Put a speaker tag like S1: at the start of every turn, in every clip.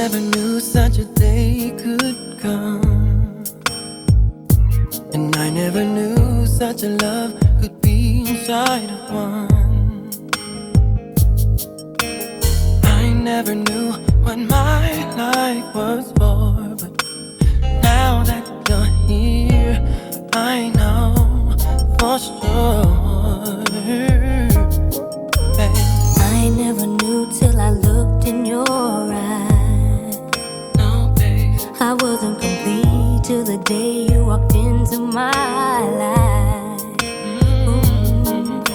S1: never knew such a day could come. And I never knew such a love could be inside of one. I never knew what my life was.
S2: Till the day you walked into my life. Mm.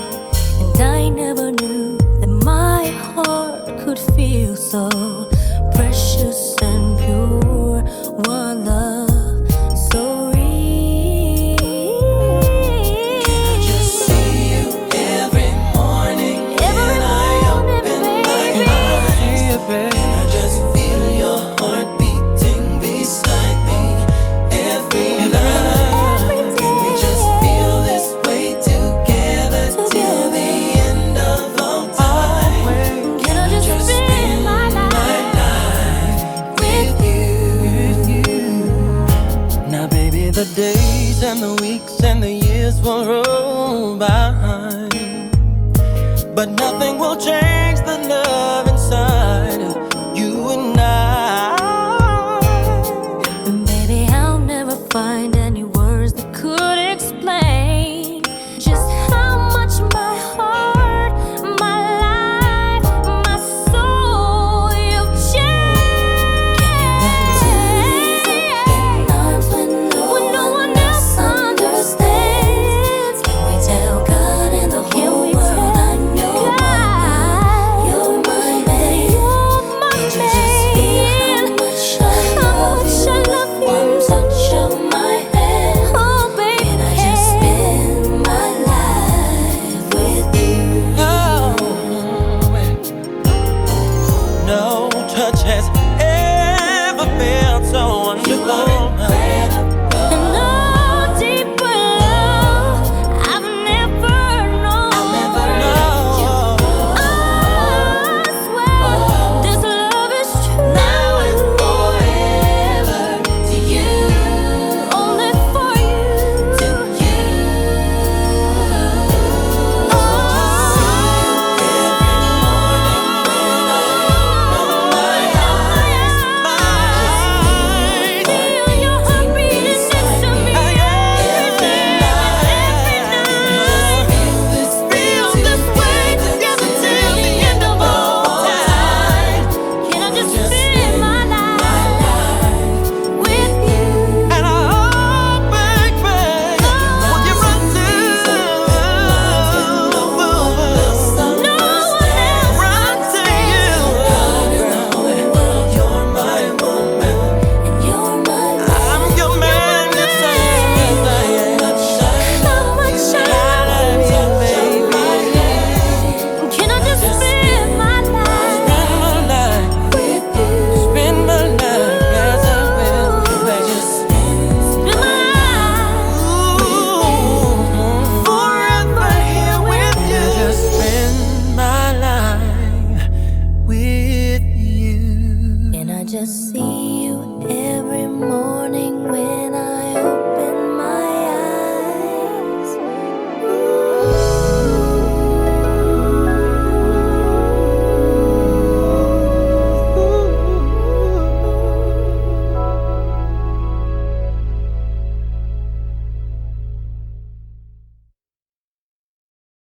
S2: And I never knew that my heart could feel so precious and
S1: the days and the weeks and the years will roll by. But nothing will change the love inside of you and I.
S2: And baby, I'll never find any words that could just see.